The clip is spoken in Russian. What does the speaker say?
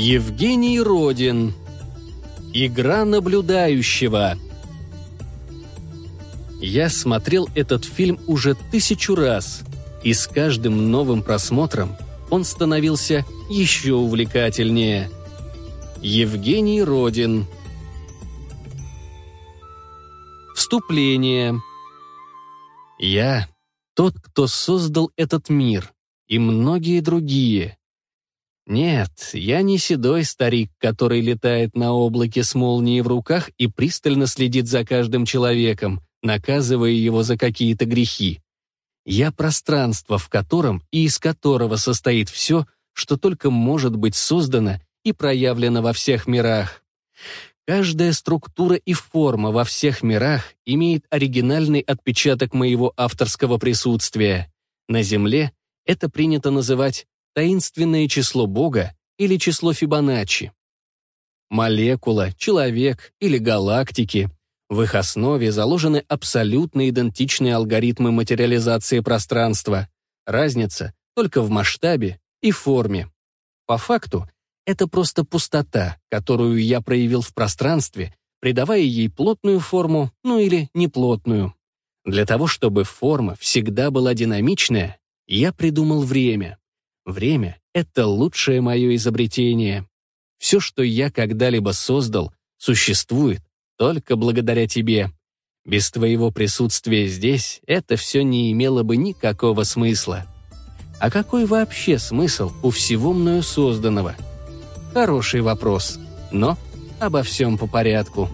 Евгений Родин. Игра наблюдающего. Я смотрел этот фильм уже тысячу раз, и с каждым новым просмотром он становился еще увлекательнее. Евгений Родин. Вступление. Я тот, кто создал этот мир, и многие другие. Нет, я не седой старик, который летает на облаке с молнией в руках и пристально следит за каждым человеком, наказывая его за какие-то грехи. Я пространство, в котором и из которого состоит все, что только может быть создано и проявлено во всех мирах. Каждая структура и форма во всех мирах имеет оригинальный отпечаток моего авторского присутствия. На Земле это принято называть таинственное число Бога или число Фибоначчи. Молекула, человек или галактики. В их основе заложены абсолютно идентичные алгоритмы материализации пространства. Разница только в масштабе и форме. По факту, это просто пустота, которую я проявил в пространстве, придавая ей плотную форму, ну или неплотную. Для того, чтобы форма всегда была динамичная, я придумал время. Время — это лучшее мое изобретение. Все, что я когда-либо создал, существует только благодаря тебе. Без твоего присутствия здесь это все не имело бы никакого смысла. А какой вообще смысл у всего мною созданного? Хороший вопрос, но обо всем по порядку.